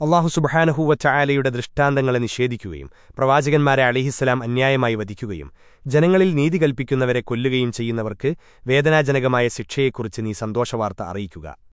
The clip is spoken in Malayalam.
അള്ളാഹു സുബഹാനഹൂവ ദൃഷ്ടാന്തങ്ങളെ നിഷേധിക്കുകയും പ്രവാചകന്മാരെ അലിഹിസ്സലാം അന്യായമായി വധിക്കുകയും ജനങ്ങളിൽ നീതി കൽപ്പിക്കുന്നവരെ കൊല്ലുകയും ചെയ്യുന്നവർക്ക് വേദനാജനകമായ ശിക്ഷയെക്കുറിച്ച് നീ സന്തോഷവാർത്ത അറിയിക്കുക.